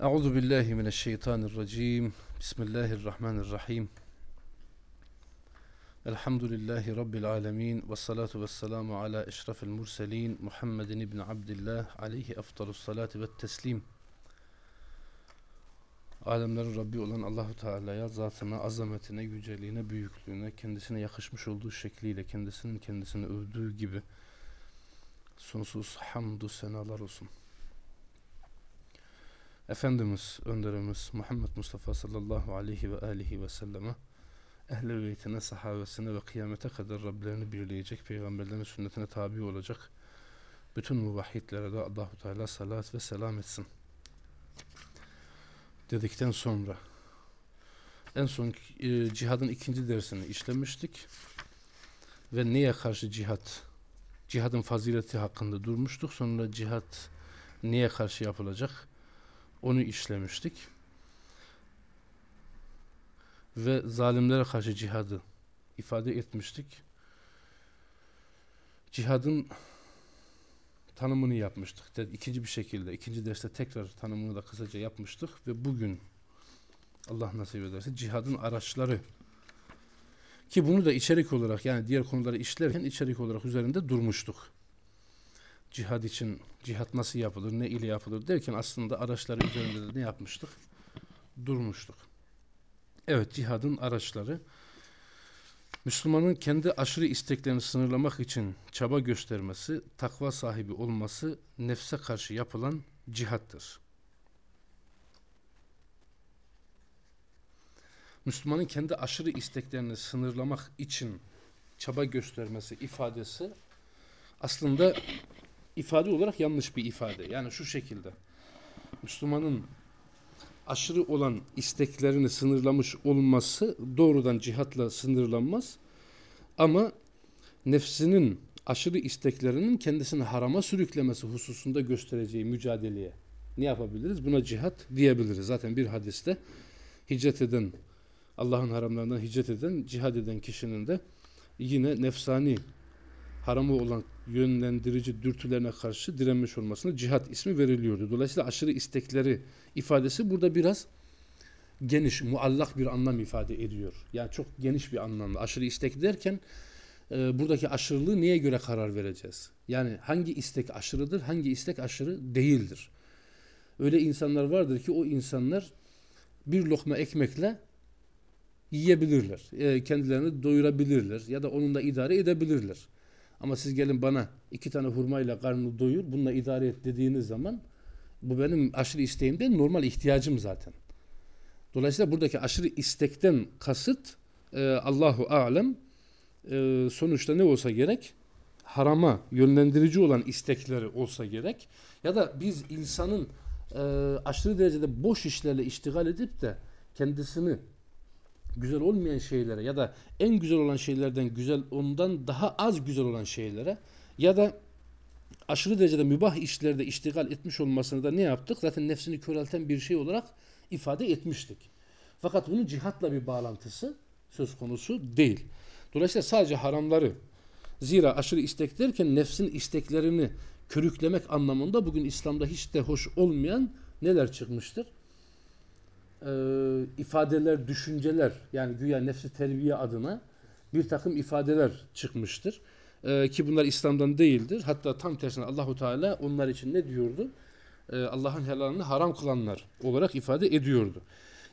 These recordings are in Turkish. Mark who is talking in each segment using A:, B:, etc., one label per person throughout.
A: Euzu billahi mineşşeytanirracim. Bismillahirrahmanirrahim. Elhamdülillahi rabbil alamin ve salatu vesselamu ala eşrafil murselin Muhammedin ibn Abdullah aleyhi efdalus salatu ve teslim. Alemlerin Rabbi olan Allahu Teala'ya zatına, azametine, yüceliğine, büyüklüğüne, kendisine yakışmış olduğu şekliyle kendisinin kendisini övdüğü gibi sonsuz hamdü senalar olsun. Efendimiz, önderimiz Muhammed Mustafa sallallahu aleyhi ve aleyhi ve selleme ehl-i beytine, sahabesine ve kıyamete kadar Rablerini birleyecek, peygamberlerin sünnetine tabi olacak bütün muvahhidlere de Allahu Teala salat ve selam etsin. Dedikten sonra en son e, cihadın ikinci dersini işlemiştik ve neye karşı cihat cihadın fazileti hakkında durmuştuk. Sonra cihat niye karşı yapılacak? Onu işlemiştik. Ve zalimlere karşı cihadı ifade etmiştik. Cihadın tanımını yapmıştık. İkinci bir şekilde, ikinci derste tekrar tanımını da kısaca yapmıştık ve bugün Allah nasip ederse cihadın araçları ki bunu da içerik olarak yani diğer konuları işlerken içerik olarak üzerinde durmuştuk. Cihad için cihat nasıl yapılır, ne ile yapılır derken aslında araçları üzerinde de ne yapmıştık? Durmuştuk. Evet cihadın araçları Müslümanın kendi aşırı isteklerini sınırlamak için çaba göstermesi, takva sahibi olması nefse karşı yapılan cihattır. Müslümanın kendi aşırı isteklerini sınırlamak için çaba göstermesi ifadesi aslında ifade olarak yanlış bir ifade. Yani şu şekilde Müslümanın aşırı olan isteklerini sınırlamış olması doğrudan cihatla sınırlanmaz. Ama nefsinin aşırı isteklerinin kendisini harama sürüklemesi hususunda göstereceği mücadeleye ne yapabiliriz? Buna cihat diyebiliriz. Zaten bir hadiste hicret eden Allah'ın haramlarından hicret eden, cihad eden kişinin de yine nefsani haramı olan yönlendirici dürtülerine karşı direnmiş olmasına cihat ismi veriliyordu. Dolayısıyla aşırı istekleri ifadesi burada biraz geniş, muallak bir anlam ifade ediyor. Yani çok geniş bir anlamda. Aşırı istek derken e, buradaki aşırılığı neye göre karar vereceğiz? Yani hangi istek aşırıdır, hangi istek aşırı değildir? Öyle insanlar vardır ki o insanlar bir lokma ekmekle yiyebilirler. E, kendilerini doyurabilirler ya da onunla idare edebilirler. Ama siz gelin bana iki tane hurmayla karnını doyur, bununla idare et dediğiniz zaman bu benim aşırı isteğim değil, normal ihtiyacım zaten. Dolayısıyla buradaki aşırı istekten kasıt e, Allahu alem e, sonuçta ne olsa gerek? Harama yönlendirici olan istekleri olsa gerek. Ya da biz insanın e, aşırı derecede boş işlerle iştigal edip de kendisini güzel olmayan şeylere ya da en güzel olan şeylerden güzel ondan daha az güzel olan şeylere ya da aşırı derecede mübah işlerde iştigal etmiş olmasını da ne yaptık? Zaten nefsini körelten bir şey olarak ifade etmiştik. Fakat bunun cihatla bir bağlantısı söz konusu değil. Dolayısıyla sadece haramları zira aşırı istek derken nefsin isteklerini körüklemek anlamında bugün İslam'da hiç de hoş olmayan neler çıkmıştır? E, ifadeler, düşünceler yani güya nefsi terbiye adına bir takım ifadeler çıkmıştır. E, ki bunlar İslam'dan değildir. Hatta tam tersine Allahu Teala onlar için ne diyordu? E, Allah'ın helalini haram kılanlar olarak ifade ediyordu.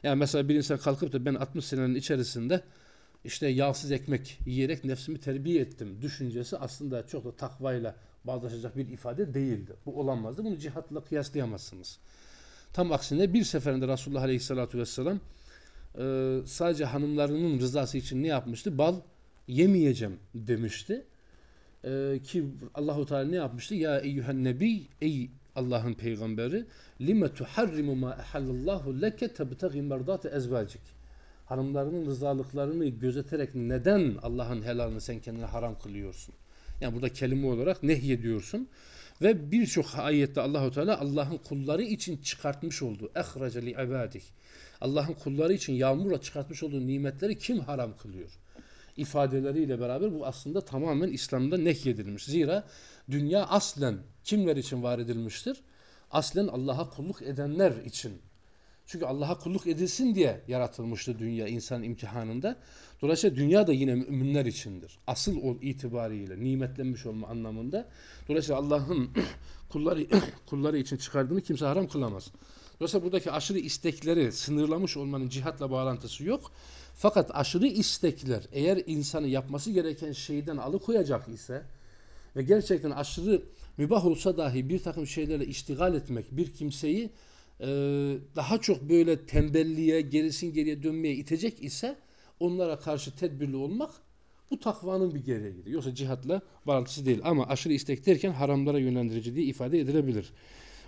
A: Yani mesela bir insan kalkıp da ben 60 senenin içerisinde işte yağsız ekmek yiyerek nefsimi terbiye ettim düşüncesi aslında çok da takvayla bağdaşacak bir ifade değildi. Bu olamazdı. Bunu cihatla kıyaslayamazsınız. Tam aksine bir seferinde Resulullah Aleyhisselatü Vesselam e, sadece hanımlarının rızası için ne yapmıştı? Bal yemeyeceğim demişti. E, ki Allahu Teala ne yapmıştı? Ya eyyühen nebi ey Allah'ın peygamberi lime tuharrimu ma ehallallahu leke tebtegi merdate ezvacik. Hanımlarının rızalıklarını gözeterek neden Allah'ın helalini sen kendine haram kılıyorsun? Yani burada kelime olarak nehyediyorsun. Ve birçok ayette Allahu Teala Allah'ın kulları için çıkartmış olduğu ehrace li ibadik. Allah'ın kulları için yağmurla çıkartmış olduğu nimetleri kim haram kılıyor? ifadeleriyle beraber bu aslında tamamen İslam'da nehyedilmiş. Zira dünya aslen kimler için var edilmiştir? Aslen Allah'a kulluk edenler için Çünkü Allah'a kulluk edilsin diye yaratılmıştı dünya insan imtihanında. Dolayısıyla dünya da yine müminler içindir. Asıl o itibariyle nimetlenmiş olma anlamında. Dolayısıyla Allah'ın kulları kulları için çıkardığını kimse haram kılamaz. Dolayısıyla buradaki aşırı istekleri sınırlamış olmanın cihatla bağlantısı yok. Fakat aşırı istekler eğer insanı yapması gereken şeyden alıkoyacak ise ve gerçekten aşırı mübah olsa dahi bir takım şeylerle iştigal etmek bir kimseyi e, daha çok böyle tembelliğe, gerisin geriye dönmeye itecek ise onlara karşı tedbirli olmak bu takvanın bir gereğidir. Yoksa cihatla bağlantısı değil. Ama aşırı istek derken haramlara yönlendirici diye ifade edilebilir.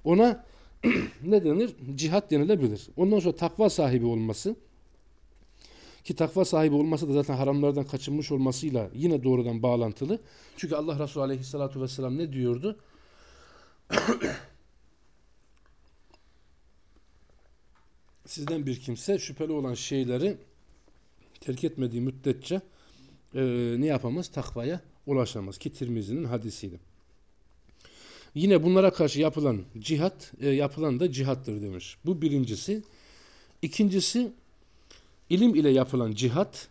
A: Ona ne denir? Cihat denilebilir. Ondan sonra takva sahibi olması ki takva sahibi olması da zaten haramlardan kaçınmış olmasıyla yine doğrudan bağlantılı. Çünkü Allah Resulü Aleyhisselatü Vesselam ne diyordu? Sizden bir kimse şüpheli olan şeyleri terk etmediği müddetçe e, ne yapamaz? Takvaya ulaşamaz. Ki Tirmizi'nin hadisiydi. Yine bunlara karşı yapılan cihat, e, yapılan da cihattır demiş. Bu birincisi. İkincisi, ilim ile yapılan cihat,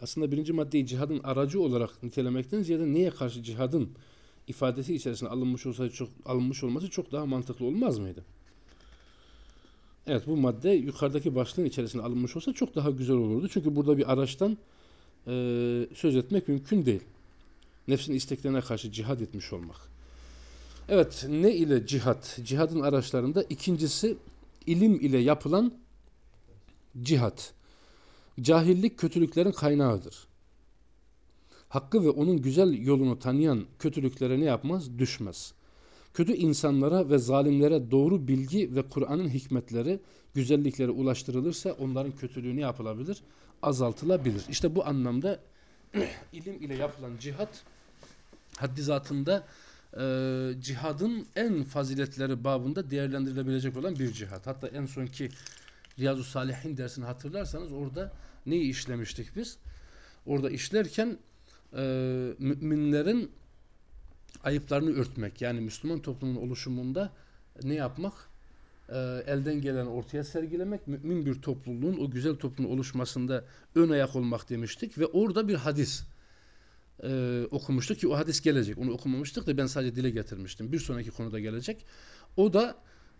A: aslında birinci maddeyi cihadın aracı olarak nitelemekten ziyade neye karşı cihadın ifadesi içerisinde alınmış olsaydı çok alınmış olması çok daha mantıklı olmaz mıydı? Evet bu madde yukarıdaki başlığın içerisinde alınmış olsa çok daha güzel olurdu. Çünkü burada bir araçtan e, söz etmek mümkün değil. Nefsin isteklerine karşı cihad etmiş olmak. Evet ne ile cihat? Cihadın araçlarında ikincisi ilim ile yapılan cihat. Cahillik kötülüklerin kaynağıdır. Hakkı ve onun güzel yolunu tanıyan kötülüklere ne yapmaz? Düşmez. Kötü insanlara ve zalimlere doğru bilgi ve Kur'an'ın hikmetleri, güzellikleri ulaştırılırsa onların kötülüğü ne yapılabilir? Azaltılabilir. İşte bu anlamda ilim ile yapılan cihat haddi zatında e, cihadın en faziletleri babında değerlendirilebilecek olan bir cihat. Hatta en sonki Riyazu Salihin dersini hatırlarsanız orada neyi işlemiştik biz? Orada işlerken e, müminlerin ayıplarını örtmek yani Müslüman toplumun oluşumunda ne yapmak? E, elden gelen ortaya sergilemek, mümin bir topluluğun o güzel toplumun oluşmasında ön ayak olmak demiştik ve orada bir hadis e, okumuştuk ki o hadis gelecek. Onu okumamıştık da ben sadece dile getirmiştim. Bir sonraki konuda gelecek. O da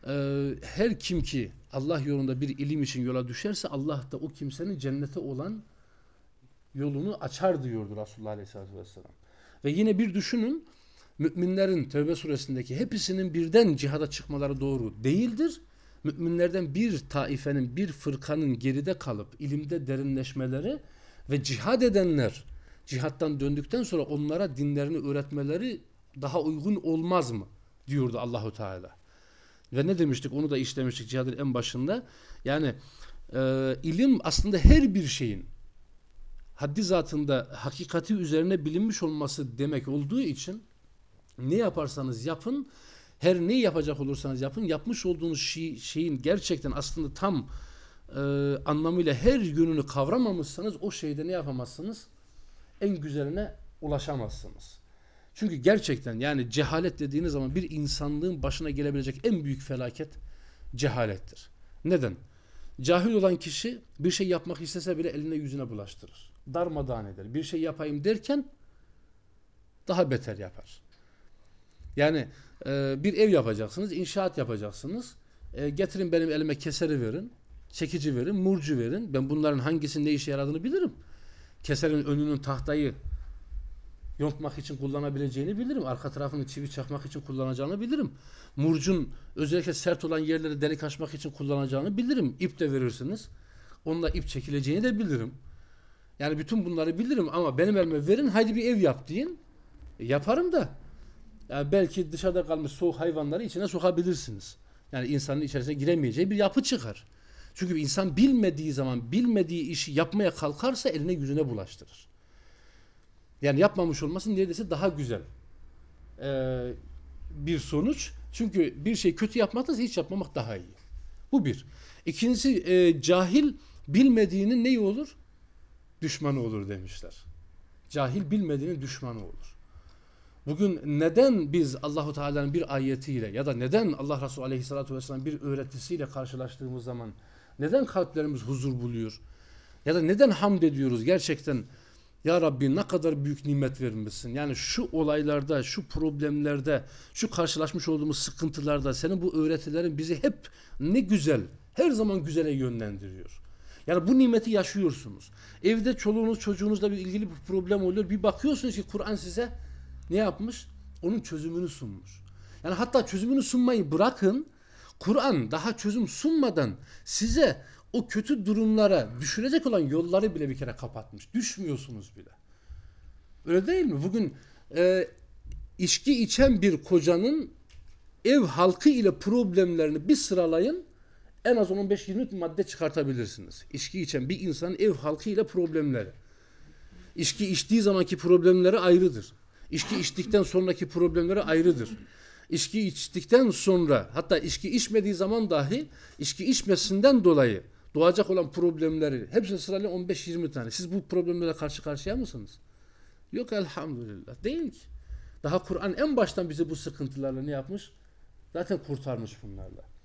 A: e, her kim ki Allah yolunda bir ilim için yola düşerse Allah da o kimsenin cennete olan yolunu açar diyordu Resulullah Aleyhisselatü Vesselam. Ve yine bir düşünün müminlerin Tevbe suresindeki hepsinin birden cihada çıkmaları doğru değildir. Müminlerden bir taifenin, bir fırkanın geride kalıp ilimde derinleşmeleri ve cihad edenler cihattan döndükten sonra onlara dinlerini öğretmeleri daha uygun olmaz mı? diyordu Allahu Teala. Ve ne demiştik? Onu da işlemiştik cihadın en başında. Yani e, ilim aslında her bir şeyin haddi zatında hakikati üzerine bilinmiş olması demek olduğu için ne yaparsanız yapın her neyi yapacak olursanız yapın yapmış olduğunuz şey, şeyin gerçekten aslında tam e, anlamıyla her yönünü kavramamışsanız o şeyde ne yapamazsınız? En güzeline ulaşamazsınız. Çünkü gerçekten yani cehalet dediğiniz zaman bir insanlığın başına gelebilecek en büyük felaket cehalettir. Neden? Cahil olan kişi bir şey yapmak istese bile eline yüzüne bulaştırır. Darmadağın eder. Bir şey yapayım derken daha beter yapar. Yani e, bir ev yapacaksınız, inşaat yapacaksınız. E, getirin benim elime keseri verin, çekici verin, murcu verin. Ben bunların hangisinin ne işe yaradığını bilirim. Keserin önünün tahtayı yontmak için kullanabileceğini bilirim. Arka tarafını çivi çakmak için kullanacağını bilirim. Murcun özellikle sert olan yerleri delik açmak için kullanacağını bilirim. İp de verirsiniz. Onunla ip çekileceğini de bilirim. Yani bütün bunları bilirim ama benim elime verin haydi bir ev yap deyin. E, yaparım da. Yani belki dışarıda kalmış soğuk hayvanları içine sokabilirsiniz. Yani insanın içerisine giremeyeceği bir yapı çıkar. Çünkü insan bilmediği zaman bilmediği işi yapmaya kalkarsa eline yüzüne bulaştırır. Yani yapmamış olması neredeyse daha güzel ee, bir sonuç. Çünkü bir şey kötü yapmaktansa hiç yapmamak daha iyi. Bu bir. İkincisi e, cahil bilmediğinin neyi olur? Düşmanı olur demişler. Cahil bilmediğinin düşmanı olur. Bugün neden biz Allahu Teala'nın bir ayetiyle ya da neden Allah Resulü Aleyhisselatü Vesselam bir öğretisiyle karşılaştığımız zaman neden kalplerimiz huzur buluyor? Ya da neden hamd ediyoruz gerçekten ya Rabbi ne kadar büyük nimet vermişsin. Yani şu olaylarda, şu problemlerde, şu karşılaşmış olduğumuz sıkıntılarda senin bu öğretilerin bizi hep ne güzel, her zaman güzele yönlendiriyor. Yani bu nimeti yaşıyorsunuz. Evde çoluğunuz çocuğunuzla bir ilgili bir problem oluyor. Bir bakıyorsunuz ki Kur'an size ne yapmış? Onun çözümünü sunmuş. Yani hatta çözümünü sunmayı bırakın. Kur'an daha çözüm sunmadan size o kötü durumlara düşürecek olan yolları bile bir kere kapatmış. Düşmüyorsunuz bile. Öyle değil mi? Bugün e, içki içen bir kocanın ev halkı ile problemlerini bir sıralayın en az 15-20 madde çıkartabilirsiniz. İçki içen bir insanın ev halkı ile problemleri. İçki içtiği zamanki problemleri ayrıdır. İçki içtikten sonraki problemleri ayrıdır. İçki içtikten sonra hatta içki içmediği zaman dahi içki içmesinden dolayı doğacak olan problemleri hepsini sırayla 15-20 tane. Siz bu problemlere karşı karşıya mısınız? Yok elhamdülillah. Değil ki. Daha Kur'an en baştan bizi bu sıkıntılarla ne yapmış? Zaten kurtarmış bunlarla.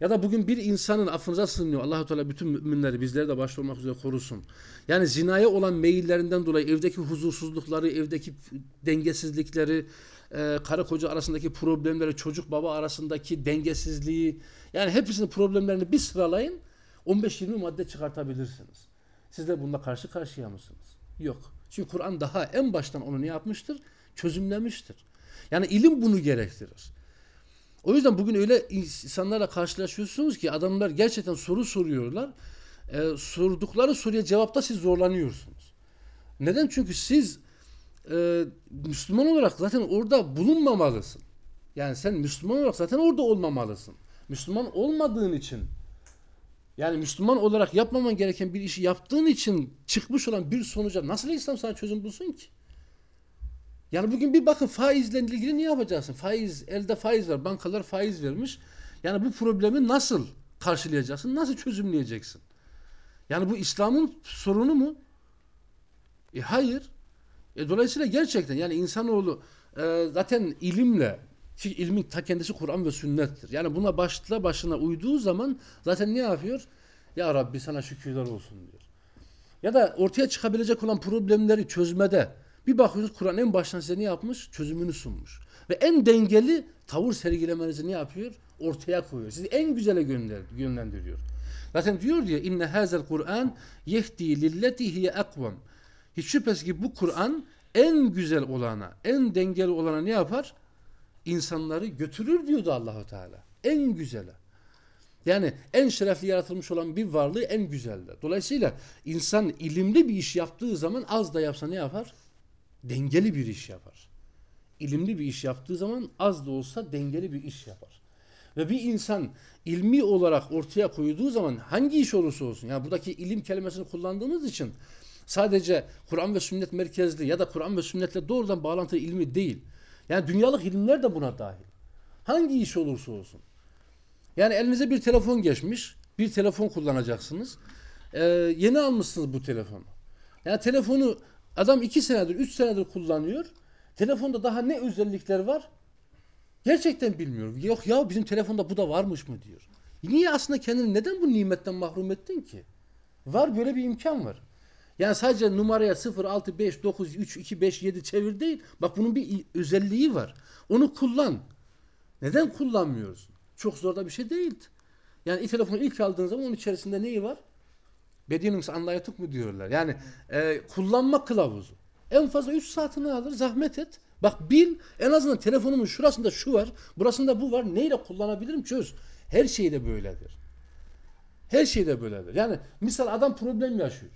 A: Ya da bugün bir insanın affınıza sığınıyor. Allahu Teala bütün müminleri bizleri de başta olmak üzere korusun. Yani zinaya olan meyillerinden dolayı evdeki huzursuzlukları, evdeki dengesizlikleri, e, karı koca arasındaki problemleri, çocuk baba arasındaki dengesizliği yani hepsinin problemlerini bir sıralayın 15-20 madde çıkartabilirsiniz. Siz de bununla karşı karşıya mısınız? Yok. Çünkü Kur'an daha en baştan onu ne yapmıştır? Çözümlemiştir. Yani ilim bunu gerektirir. O yüzden bugün öyle insanlarla karşılaşıyorsunuz ki adamlar gerçekten soru soruyorlar. E, sordukları soruya cevapta siz zorlanıyorsunuz. Neden? Çünkü siz e, Müslüman olarak zaten orada bulunmamalısın. Yani sen Müslüman olarak zaten orada olmamalısın. Müslüman olmadığın için yani Müslüman olarak yapmaman gereken bir işi yaptığın için çıkmış olan bir sonuca nasıl İslam sana çözüm bulsun ki? Yani bugün bir bakın faizle ilgili ne yapacaksın? Faiz, elde faiz var. Bankalar faiz vermiş. Yani bu problemi nasıl karşılayacaksın? Nasıl çözümleyeceksin? Yani bu İslam'ın sorunu mu? E hayır. E dolayısıyla gerçekten yani insanoğlu e, zaten ilimle ki ilmin ta kendisi Kur'an ve sünnettir. Yani buna başla başına uyduğu zaman zaten ne yapıyor? Ya Rabbi sana şükürler olsun diyor. Ya da ortaya çıkabilecek olan problemleri çözmede bir bakıyoruz Kur'an en baştan size ne yapmış? Çözümünü sunmuş. Ve en dengeli tavır sergilemenizi ne yapıyor? Ortaya koyuyor. Sizi en güzele yönlendiriyor. Zaten diyor diye inne hazel Kur'an yehdi lilleti hiye akvam. Hiç şüphesiz ki bu Kur'an en güzel olana, en dengeli olana ne yapar? İnsanları götürür diyordu Allahu Teala. En güzele. Yani en şerefli yaratılmış olan bir varlığı en güzelde. Dolayısıyla insan ilimli bir iş yaptığı zaman az da yapsa ne yapar? Dengeli bir iş yapar. İlimli bir iş yaptığı zaman az da olsa dengeli bir iş yapar. Ve bir insan ilmi olarak ortaya koyduğu zaman hangi iş olursa olsun, yani buradaki ilim kelimesini kullandığımız için sadece Kur'an ve sünnet merkezli ya da Kur'an ve sünnetle doğrudan bağlantılı ilmi değil. Yani dünyalık ilimler de buna dahil. Hangi iş olursa olsun. Yani elinize bir telefon geçmiş, bir telefon kullanacaksınız. Ee, yeni almışsınız bu telefonu. Yani telefonu Adam iki senedir, üç senedir kullanıyor. Telefonda daha ne özellikler var? Gerçekten bilmiyorum. Yok ya bizim telefonda bu da varmış mı diyor. Niye aslında kendini neden bu nimetten mahrum ettin ki? Var böyle bir imkan var. Yani sadece numaraya 0, 6, 5, 9, 3, 2, 5, 7 çevir değil. Bak bunun bir özelliği var. Onu kullan. Neden kullanmıyorsun? Çok zor da bir şey değildi. Yani telefonu ilk aldığın zaman onun içerisinde neyi var? Bedinus anlayatık mı diyorlar. Yani e, kullanma kılavuzu. En fazla 3 saatini alır zahmet et. Bak bil en azından telefonumun şurasında şu var. Burasında bu var. Neyle kullanabilirim çöz. Her şey de böyledir. Her şey de böyledir. Yani misal adam problem yaşıyor.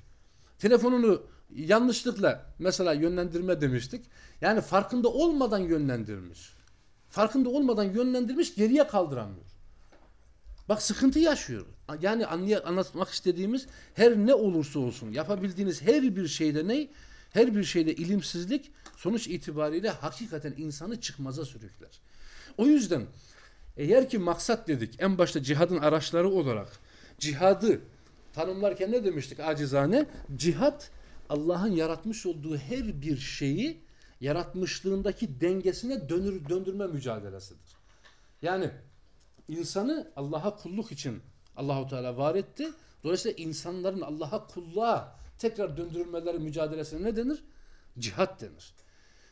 A: Telefonunu yanlışlıkla mesela yönlendirme demiştik. Yani farkında olmadan yönlendirmiş. Farkında olmadan yönlendirmiş geriye kaldıramıyor. Bak sıkıntı yaşıyor. Yani anlay anlatmak istediğimiz her ne olursa olsun yapabildiğiniz her bir şeyde ne? Her bir şeyde ilimsizlik sonuç itibariyle hakikaten insanı çıkmaza sürükler. O yüzden eğer ki maksat dedik en başta cihadın araçları olarak cihadı tanımlarken ne demiştik acizane? Cihat Allah'ın yaratmış olduğu her bir şeyi yaratmışlığındaki dengesine dönür, döndürme mücadelesidir. Yani insanı Allah'a kulluk için Allahu Teala var etti. Dolayısıyla insanların Allah'a kulluğa tekrar döndürülmeleri mücadelesine ne denir? Cihat denir.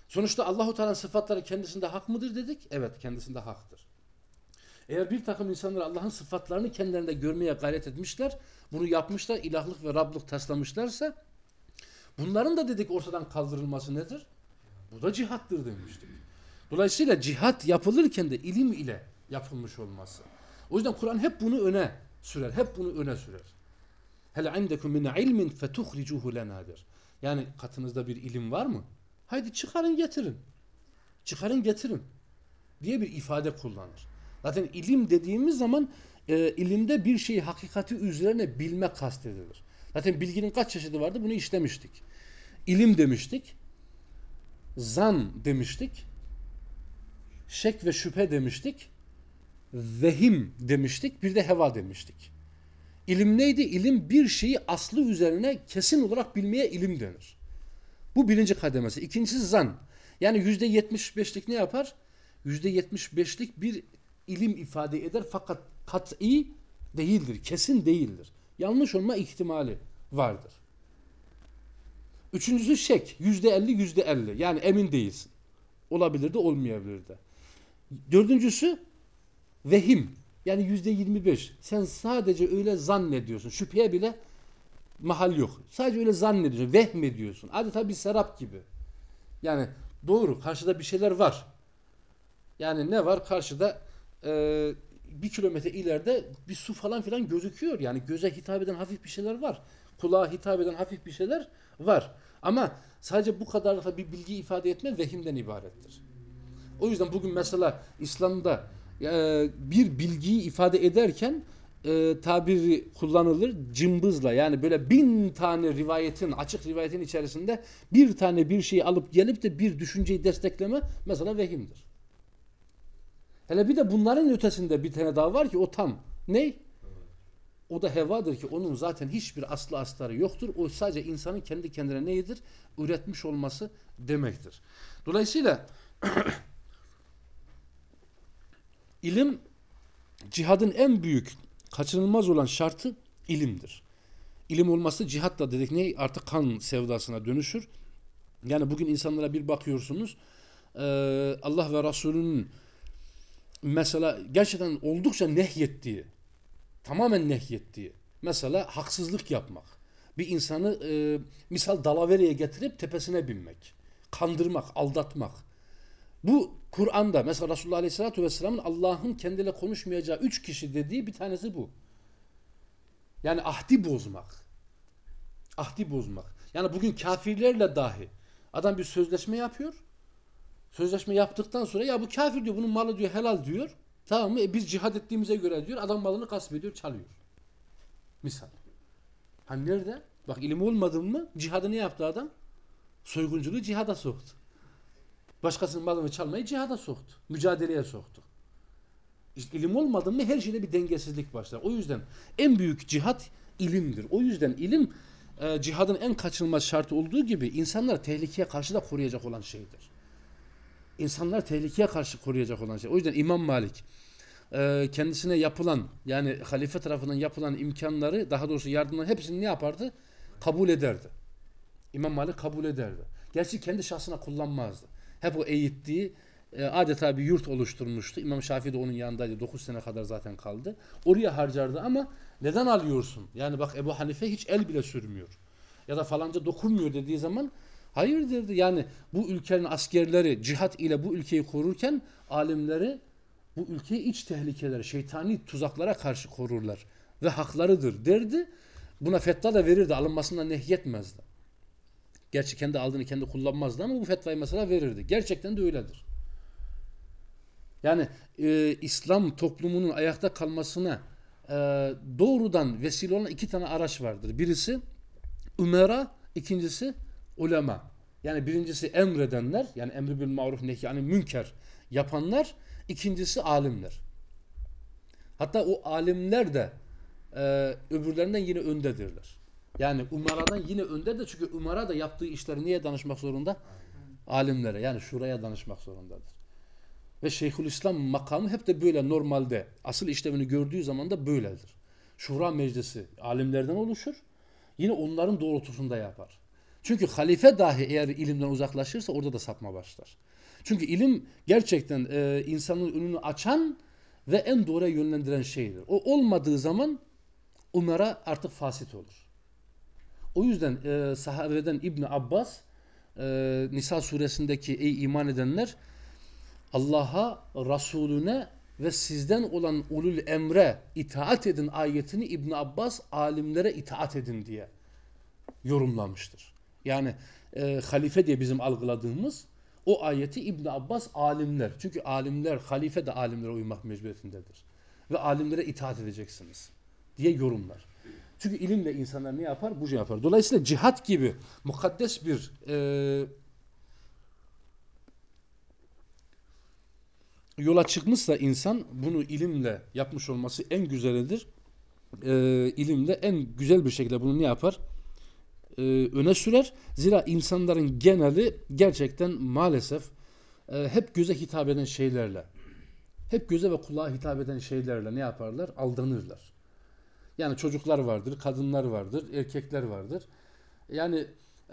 A: Sonuçta Allahu Teala'nın sıfatları kendisinde hak mıdır dedik? Evet, kendisinde haktır. Eğer bir takım insanlar Allah'ın sıfatlarını kendilerinde görmeye gayret etmişler, bunu yapmışlar, ilahlık ve Rablık taslamışlarsa bunların da dedik ortadan kaldırılması nedir? Bu da cihattır demiştik. Dolayısıyla cihat yapılırken de ilim ile yapılmış olması. O yüzden Kur'an hep bunu öne sürer. Hep bunu öne sürer. Hele indekum min ilmin fetuhricuhu lena der. Yani katınızda bir ilim var mı? Haydi çıkarın getirin. Çıkarın getirin diye bir ifade kullanır. Zaten ilim dediğimiz zaman e, ilimde bir şeyi hakikati üzerine bilme kastedilir. Zaten bilginin kaç çeşidi vardı bunu işlemiştik. İlim demiştik. Zan demiştik. Şek ve şüphe demiştik. Vehim demiştik. Bir de heva demiştik. İlim neydi? İlim bir şeyi aslı üzerine kesin olarak bilmeye ilim denir. Bu birinci kademesi. İkincisi zan. Yani yüzde yetmiş beşlik ne yapar? Yüzde yetmiş beşlik bir ilim ifade eder fakat kat'i değildir, kesin değildir. Yanlış olma ihtimali vardır. Üçüncüsü şek. Yüzde elli, yüzde elli. Yani emin değilsin. Olabilir de olmayabilir de. Dördüncüsü vehim. Yani yüzde yirmi beş. Sen sadece öyle zannediyorsun. Şüpheye bile mahal yok. Sadece öyle zannediyorsun. Vehmediyorsun. Adeta bir serap gibi. Yani doğru. Karşıda bir şeyler var. Yani ne var? Karşıda e, bir kilometre ileride bir su falan filan gözüküyor. Yani göze hitap eden hafif bir şeyler var. Kulağa hitap eden hafif bir şeyler var. Ama sadece bu kadarlıkla bir bilgi ifade etme vehimden ibarettir. O yüzden bugün mesela İslam'da bir bilgiyi ifade ederken e, tabiri kullanılır cımbızla yani böyle bin tane rivayetin açık rivayetin içerisinde bir tane bir şeyi alıp gelip de bir düşünceyi destekleme mesela vehimdir. Hele bir de bunların ötesinde bir tane daha var ki o tam ne? O da hevadır ki onun zaten hiçbir aslı astarı yoktur. O sadece insanın kendi kendine neyidir? Üretmiş olması demektir. Dolayısıyla ilim cihadın en büyük kaçınılmaz olan şartı ilimdir. İlim olması cihatla dedik ne? Artık kan sevdasına dönüşür. Yani bugün insanlara bir bakıyorsunuz Allah ve Resulünün mesela gerçekten oldukça nehyettiği, tamamen nehyettiği, mesela haksızlık yapmak, bir insanı misal dalavereye getirip tepesine binmek, kandırmak, aldatmak. Bu Kur'an'da mesela Resulullah Aleyhisselatü Vesselam'ın Allah'ın kendiyle konuşmayacağı üç kişi dediği bir tanesi bu. Yani ahdi bozmak. Ahdi bozmak. Yani bugün kafirlerle dahi adam bir sözleşme yapıyor. Sözleşme yaptıktan sonra ya bu kafir diyor bunun malı diyor helal diyor. Tamam mı? E biz cihad ettiğimize göre diyor adam malını gasp ediyor çalıyor. Misal. Hani nerede? Bak ilim olmadın mı cihadı ne yaptı adam? Soygunculuğu cihada soktu. Başkasının malını çalmayı cihada soktu. Mücadeleye soktu. İşte ilim olmadın mı her şeyde bir dengesizlik başlar. O yüzden en büyük cihat ilimdir. O yüzden ilim e, cihadın en kaçınılmaz şartı olduğu gibi insanlar tehlikeye karşı da koruyacak olan şeydir insanlar tehlikeye karşı koruyacak olan şey. O yüzden İmam Malik e, kendisine yapılan yani halife tarafından yapılan imkanları daha doğrusu yardımların hepsini ne yapardı? Kabul ederdi. İmam Malik kabul ederdi. Gerçi kendi şahsına kullanmazdı. Hep o eğittiği e, adeta bir yurt oluşturmuştu. İmam Şafii de onun yanındaydı. 9 sene kadar zaten kaldı. Oraya harcardı ama neden alıyorsun? Yani bak Ebu Hanife hiç el bile sürmüyor. Ya da falanca dokunmuyor dediği zaman Hayır derdi. Yani bu ülkenin askerleri cihat ile bu ülkeyi korurken alimleri bu ülkeyi iç tehlikeler, şeytani tuzaklara karşı korurlar ve haklarıdır derdi. Buna fetva da verirdi. Alınmasından nehyetmezdi. Gerçi kendi aldığını kendi kullanmazdı ama bu fetvayı mesela verirdi. Gerçekten de öyledir. Yani e, İslam toplumunun ayakta kalmasına e, doğrudan vesile olan iki tane araç vardır. Birisi Ümera, ikincisi ulema. Yani birincisi emredenler yani emri bil maruf nehy yani münker yapanlar. ikincisi alimler. Hatta o alimler de e, öbürlerinden yine öndedirler. Yani umaradan yine öndedir çünkü umara da yaptığı işleri niye danışmak zorunda? alimlere yani şuraya danışmak zorundadır. Ve Şeyhülislam makamı hep de böyle normalde asıl işlevini gördüğü zaman da böyledir. Şura meclisi alimlerden oluşur. Yine onların doğrultusunda yapar. Çünkü halife dahi eğer ilimden uzaklaşırsa orada da sapma başlar. Çünkü ilim gerçekten e, insanın önünü açan ve en doğruya yönlendiren şeydir. O olmadığı zaman umara artık fasit olur. O yüzden e, sahabeden İbni Abbas e, Nisa suresindeki ey iman edenler Allah'a, Resulüne ve sizden olan ulul emre itaat edin ayetini İbn Abbas alimlere itaat edin diye yorumlamıştır. Yani e, halife diye bizim algıladığımız o ayeti İbn Abbas alimler. Çünkü alimler, halife de alimlere uymak mecburiyetindedir. Ve alimlere itaat edeceksiniz diye yorumlar. Çünkü ilimle insanlar ne yapar? Bu şey yapar. Dolayısıyla cihat gibi mukaddes bir e, yola çıkmışsa insan bunu ilimle yapmış olması en güzelidir. E, ilimle en güzel bir şekilde bunu ne yapar? E, öne sürer. Zira insanların geneli gerçekten maalesef e, hep göze hitap eden şeylerle, hep göze ve kulağa hitap eden şeylerle ne yaparlar? Aldanırlar. Yani çocuklar vardır, kadınlar vardır, erkekler vardır. Yani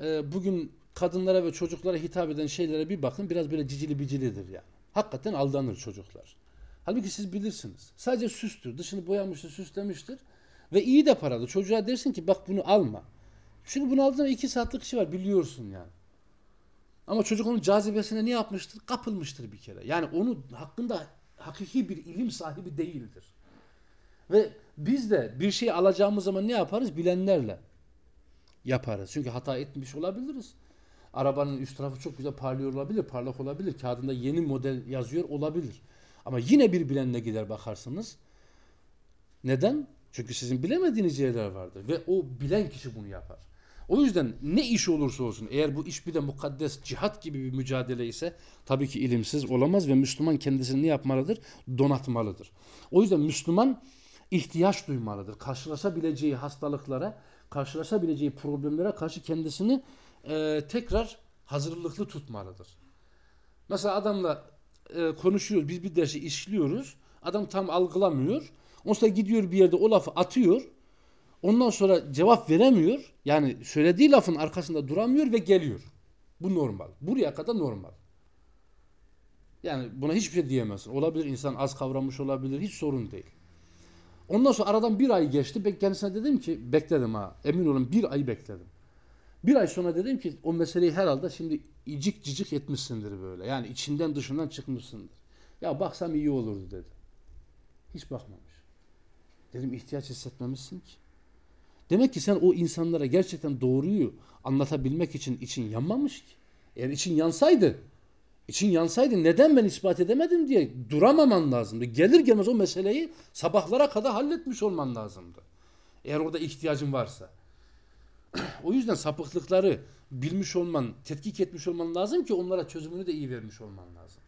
A: e, bugün kadınlara ve çocuklara hitap eden şeylere bir bakın biraz böyle cicili bicilidir yani. Hakikaten aldanır çocuklar. Halbuki siz bilirsiniz. Sadece süstür. Dışını boyamıştır, süslemiştir. Ve iyi de paralı. Çocuğa dersin ki bak bunu alma. Çünkü bunu aldığında iki saatlik işi var biliyorsun yani. Ama çocuk onun cazibesine ne yapmıştır? Kapılmıştır bir kere. Yani onu hakkında hakiki bir ilim sahibi değildir. Ve biz de bir şey alacağımız zaman ne yaparız? Bilenlerle yaparız. Çünkü hata etmiş olabiliriz. Arabanın üst tarafı çok güzel parlıyor olabilir, parlak olabilir. Kağıdında yeni model yazıyor olabilir. Ama yine bir bilenle gider bakarsınız. Neden? Çünkü sizin bilemediğiniz yerler vardır. Ve o bilen kişi bunu yapar. O yüzden ne iş olursa olsun eğer bu iş bir de mukaddes cihat gibi bir mücadele ise tabii ki ilimsiz olamaz ve Müslüman kendisini ne yapmalıdır? Donatmalıdır. O yüzden Müslüman ihtiyaç duymalıdır. Karşılaşabileceği hastalıklara, karşılaşabileceği problemlere karşı kendisini e, tekrar hazırlıklı tutmalıdır. Mesela adamla e, konuşuyoruz, biz bir dersi işliyoruz. Adam tam algılamıyor. Ondan gidiyor bir yerde o lafı atıyor. Ondan sonra cevap veremiyor. Yani söylediği lafın arkasında duramıyor ve geliyor. Bu normal. Buraya kadar normal. Yani buna hiçbir şey diyemezsin. Olabilir insan az kavramış olabilir. Hiç sorun değil. Ondan sonra aradan bir ay geçti. Ben kendisine dedim ki bekledim ha. Emin olun bir ay bekledim. Bir ay sonra dedim ki o meseleyi herhalde şimdi icik cicik etmişsindir böyle. Yani içinden dışından çıkmışsındır. Ya baksam iyi olurdu dedi. Hiç bakmamış. Dedim ihtiyaç hissetmemişsin ki. Demek ki sen o insanlara gerçekten doğruyu anlatabilmek için için yanmamış ki. Eğer için yansaydı, için yansaydı neden ben ispat edemedim diye duramaman lazımdı. Gelir gelmez o meseleyi sabahlara kadar halletmiş olman lazımdı. Eğer orada ihtiyacın varsa. o yüzden sapıklıkları bilmiş olman, tetkik etmiş olman lazım ki onlara çözümünü de iyi vermiş olman lazım.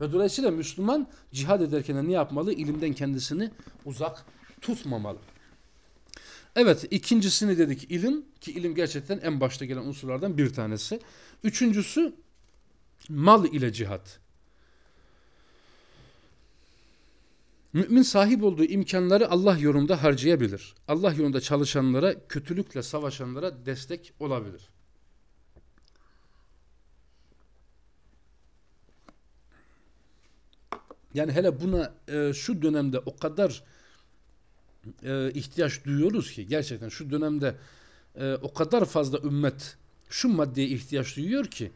A: Ve dolayısıyla Müslüman cihad ederken ne yapmalı? İlimden kendisini uzak tutmamalı. Evet ikincisini dedik ilim ki ilim gerçekten en başta gelen unsurlardan bir tanesi. Üçüncüsü mal ile cihat. Mümin sahip olduğu imkanları Allah yolunda harcayabilir. Allah yolunda çalışanlara, kötülükle savaşanlara destek olabilir. Yani hele buna e, şu dönemde o kadar e, ihtiyaç duyuyoruz ki gerçekten şu dönemde e, o kadar fazla ümmet şu maddeye ihtiyaç duyuyor ki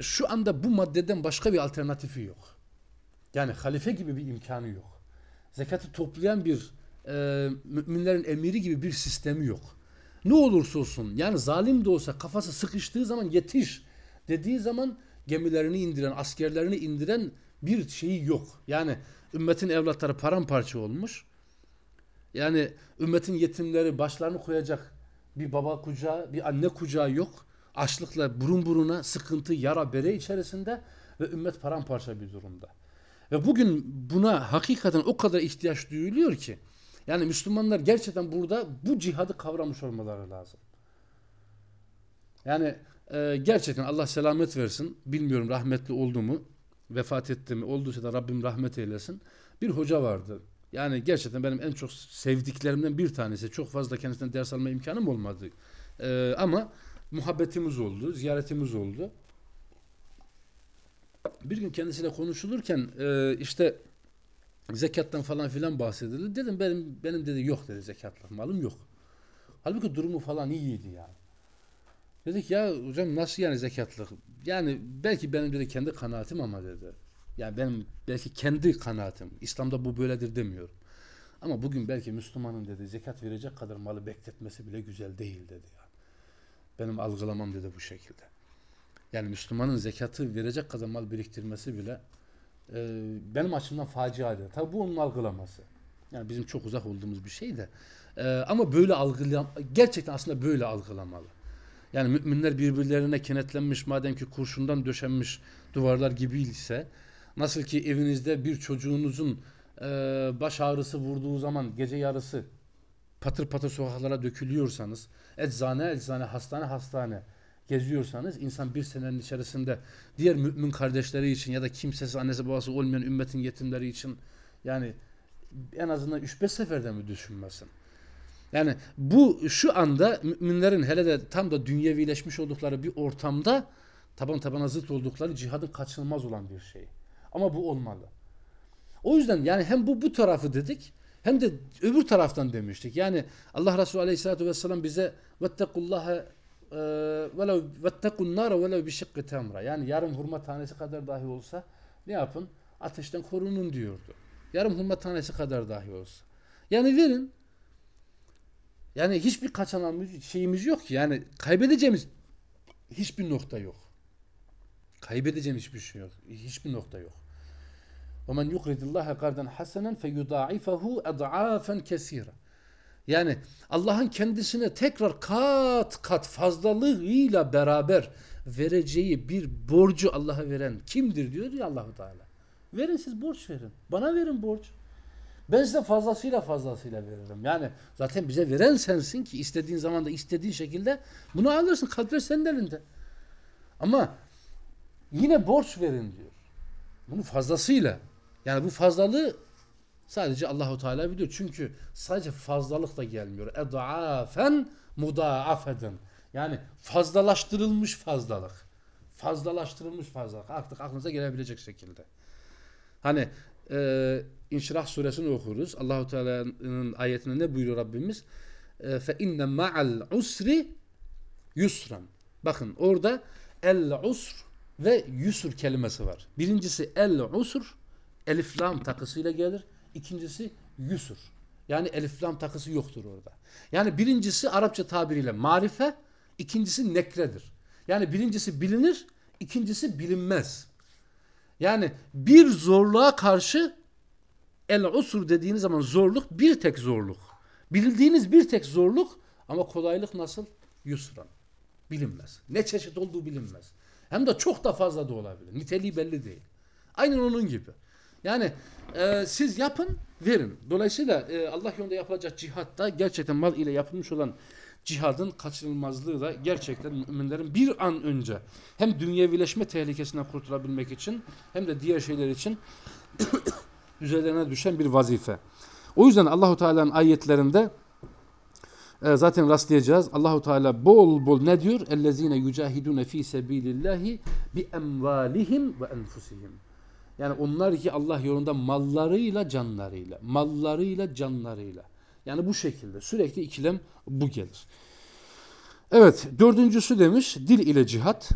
A: şu anda bu maddeden başka bir alternatifi yok. Yani halife gibi bir imkanı yok. Zekatı toplayan bir e, müminlerin emiri gibi bir sistemi yok. Ne olursa olsun yani zalim de olsa kafası sıkıştığı zaman yetiş dediği zaman gemilerini indiren, askerlerini indiren bir şeyi yok. Yani ümmetin evlatları paramparça olmuş. Yani ümmetin yetimleri başlarını koyacak bir baba kucağı, bir anne kucağı yok. Açlıkla burun buruna, sıkıntı, yara, bere içerisinde ve ümmet paramparça bir durumda. Ve bugün buna hakikaten o kadar ihtiyaç duyuluyor ki yani Müslümanlar gerçekten burada bu cihadı kavramış olmaları lazım. Yani e, gerçekten Allah selamet versin. Bilmiyorum rahmetli oldu mu, vefat etti mi, olduysa da Rabbim rahmet eylesin. Bir hoca vardı. Yani gerçekten benim en çok sevdiklerimden bir tanesi. Çok fazla kendisinden ders alma imkanım olmadı. E, ama muhabbetimiz oldu, ziyaretimiz oldu. Bir gün kendisiyle konuşulurken e, işte zekattan falan filan bahsedildi. Dedim benim benim dedi yok dedi zekatla malım yok. Halbuki durumu falan iyiydi yani. Dedik ya hocam nasıl yani zekatlık? Yani belki benim dedi kendi kanaatim ama dedi. Yani benim belki kendi kanaatim. İslam'da bu böyledir demiyorum. Ama bugün belki Müslümanın dedi zekat verecek kadar malı bekletmesi bile güzel değil dedi. Benim algılamam dedi bu şekilde. Yani Müslümanın zekatı verecek kadar mal biriktirmesi bile e, benim açımdan faciadır. Tabi bu onun algılaması. Yani bizim çok uzak olduğumuz bir şey de. E, ama böyle algılam gerçekten aslında böyle algılamalı. Yani müminler birbirlerine kenetlenmiş madem ki kurşundan döşenmiş duvarlar gibi ise nasıl ki evinizde bir çocuğunuzun e, baş ağrısı vurduğu zaman gece yarısı patır patır sokaklara dökülüyorsanız eczane eczane hastane hastane geziyorsanız insan bir senenin içerisinde diğer mümin kardeşleri için ya da kimsesiz annesi babası olmayan ümmetin yetimleri için yani en azından 3-5 seferde mi düşünmesin? Yani bu şu anda müminlerin hele de tam da dünyevileşmiş oldukları bir ortamda taban tabana zıt oldukları cihadın kaçınılmaz olan bir şey. Ama bu olmalı. O yüzden yani hem bu bu tarafı dedik hem de öbür taraftan demiştik. Yani Allah Resulü Aleyhisselatü Vesselam bize vettekullaha velev vettekun nara velev bir şıkkı temra. Yani yarım hurma tanesi kadar dahi olsa ne yapın? Ateşten korunun diyordu. Yarım hurma tanesi kadar dahi olsa. Yani verin. Yani hiçbir kaçanan şeyimiz yok ki. Yani kaybedeceğimiz hiçbir nokta yok. Kaybedeceğimiz hiçbir şey yok. Hiçbir nokta yok. وَمَنْ يُقْرِدِ اللّٰهَ قَرْدًا حَسَنًا فَيُضَاعِفَهُ اَضْعَافًا كَسِيرًا yani Allah'ın kendisine tekrar kat kat fazlalığıyla beraber vereceği bir borcu Allah'a veren kimdir diyor ya Allahu Teala. Verin siz borç verin. Bana verin borç. Ben size fazlasıyla fazlasıyla veririm. Yani zaten bize veren sensin ki istediğin zaman da istediğin şekilde bunu alırsın. Kadver senin elinde. Ama yine borç verin diyor. Bunu fazlasıyla. yani bu fazlalığı Sadece Allahu Teala biliyor. Çünkü sadece fazlalık da gelmiyor. Edafen mudaafeden. Yani fazlalaştırılmış fazlalık. Fazlalaştırılmış fazlalık. Artık aklınıza gelebilecek şekilde. Hani e, İnşirah suresini okuruz. Allahu Teala'nın ayetinde ne buyuruyor Rabbimiz? E, fe inne ma'al usri yusran. Bakın orada el usr ve yusur kelimesi var. Birincisi el usr elif lam takısıyla gelir. İkincisi yusur. Yani elif lam takısı yoktur orada. Yani birincisi Arapça tabiriyle marife, ikincisi nekredir. Yani birincisi bilinir, ikincisi bilinmez. Yani bir zorluğa karşı el usur dediğiniz zaman zorluk bir tek zorluk. Bildiğiniz bir tek zorluk ama kolaylık nasıl? Yusran. Bilinmez. Ne çeşit olduğu bilinmez. Hem de çok da fazla da olabilir. Niteliği belli değil. Aynen onun gibi. Yani e, siz yapın, verin. Dolayısıyla e, Allah yolunda yapılacak cihatta gerçekten mal ile yapılmış olan cihadın kaçınılmazlığı da gerçekten müminlerin bir an önce hem dünyevileşme tehlikesinden kurtulabilmek için hem de diğer şeyler için üzerlerine düşen bir vazife. O yüzden Allahu Teala'nın ayetlerinde e, zaten rastlayacağız. Allahu Teala bol bol ne diyor? Ellezine yucahidune fi sabilillahi bi emvalihim ve enfusihim. Yani onlar ki Allah yolunda mallarıyla canlarıyla, mallarıyla canlarıyla. Yani bu şekilde sürekli ikilem bu gelir. Evet dördüncüsü demiş dil ile cihat.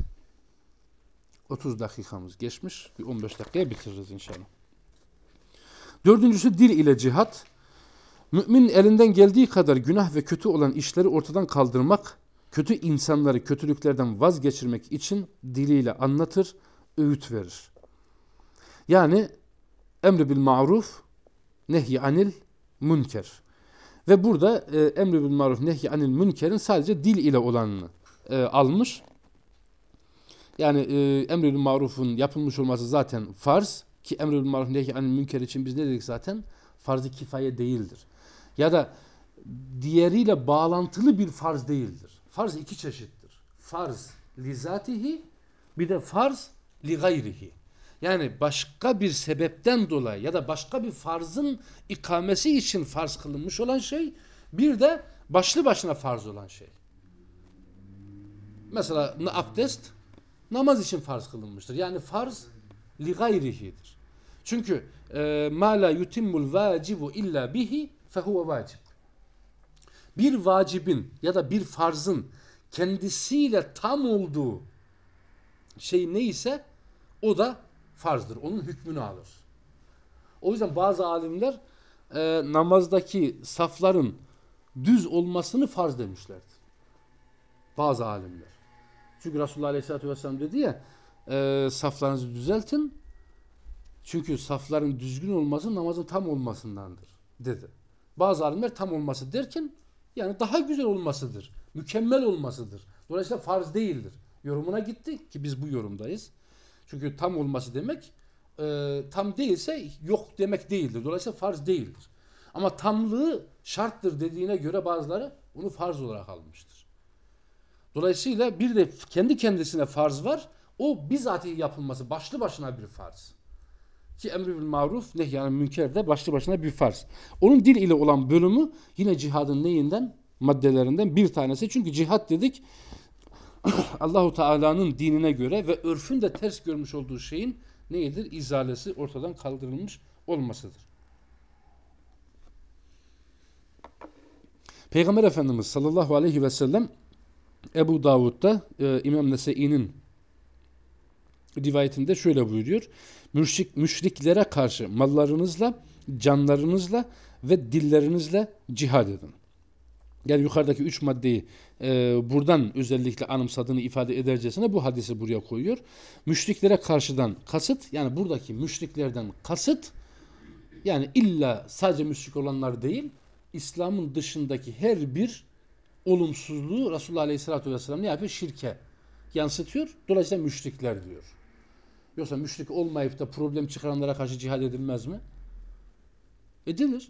A: 30 dakikamız geçmiş. Bir 15 dakikaya bitiririz inşallah. Dördüncüsü dil ile cihat. Mümin elinden geldiği kadar günah ve kötü olan işleri ortadan kaldırmak, kötü insanları kötülüklerden vazgeçirmek için diliyle anlatır, öğüt verir. Yani emri bil maruf nehy anil münker. Ve burada e, emri bil maruf nehy anil münkerin sadece dil ile olanını e, almış. Yani e, emri bil marufun yapılmış olması zaten farz ki emri bil maruf nehy anil münker için biz ne dedik zaten? Farz-ı kifaye değildir. Ya da diğeriyle bağlantılı bir farz değildir. Farz iki çeşittir. Farz li zatihi bir de farz li gayrihi. Yani başka bir sebepten dolayı ya da başka bir farzın ikamesi için farz kılınmış olan şey bir de başlı başına farz olan şey. Mesela abdest namaz için farz kılınmıştır. Yani farz li gayrihidir. Çünkü e, ma la yutimmul vacibu illa bihi fehuve vacib. Bir vacibin ya da bir farzın kendisiyle tam olduğu şey neyse o da farzdır. Onun hükmünü alır. O yüzden bazı alimler e, namazdaki safların düz olmasını farz demişlerdi. Bazı alimler. Çünkü Resulullah Aleyhisselatü Vesselam dedi ya e, saflarınızı düzeltin. Çünkü safların düzgün olması namazın tam olmasındandır dedi. Bazı alimler tam olması derken yani daha güzel olmasıdır. Mükemmel olmasıdır. Dolayısıyla farz değildir. Yorumuna gitti ki biz bu yorumdayız. Çünkü tam olması demek e, tam değilse yok demek değildir. Dolayısıyla farz değildir. Ama tamlığı şarttır dediğine göre bazıları onu farz olarak almıştır. Dolayısıyla bir de kendi kendisine farz var. O bizatihi yapılması başlı başına bir farz. Ki emri bil maruf nehyanı münker de başlı başına bir farz. Onun dil ile olan bölümü yine cihadın neyinden? Maddelerinden bir tanesi. Çünkü cihat dedik Allahu Teala'nın dinine göre ve örfün de ters görmüş olduğu şeyin neyidir? İzalesi ortadan kaldırılmış olmasıdır. Peygamber Efendimiz sallallahu aleyhi ve sellem Ebu Davud'da e, İmam Nese'i'nin rivayetinde şöyle buyuruyor. Müşrik, müşriklere karşı mallarınızla, canlarınızla ve dillerinizle cihad edin. Yani yukarıdaki üç maddeyi e, buradan özellikle anımsadığını ifade edercesine bu hadisi buraya koyuyor. Müşriklere karşıdan kasıt yani buradaki müşriklerden kasıt yani illa sadece müşrik olanlar değil İslam'ın dışındaki her bir olumsuzluğu Resulullah Aleyhisselatü Vesselam ne yapıyor? Şirke yansıtıyor. Dolayısıyla müşrikler diyor. Yoksa müşrik olmayıp da problem çıkaranlara karşı cihad edilmez mi? Edilir.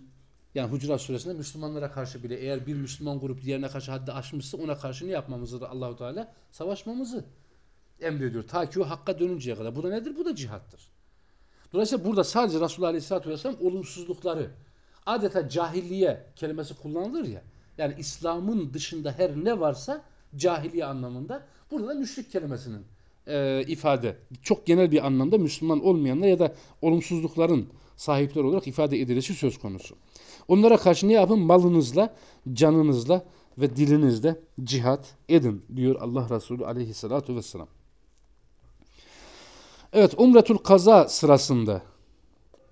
A: Yani Hucurat suresinde Müslümanlara karşı bile eğer bir Müslüman grup diğerine karşı haddi aşmışsa ona karşı ne yapmamızı da Allahu Teala savaşmamızı emrediyor. Ta ki o hakka dönünceye kadar. Bu da nedir? Bu da cihattır. Dolayısıyla burada sadece Resulullah Aleyhisselatü Vesselam olumsuzlukları adeta cahiliye kelimesi kullanılır ya. Yani İslam'ın dışında her ne varsa cahiliye anlamında. Burada da müşrik kelimesinin e, ifade. Çok genel bir anlamda Müslüman olmayanlar ya da olumsuzlukların sahipler olarak ifade edilişi söz konusu. Onlara karşı ne yapın? Malınızla, canınızla ve dilinizle cihat edin diyor Allah Resulü aleyhissalatu vesselam. Evet Umretul Kaza sırasında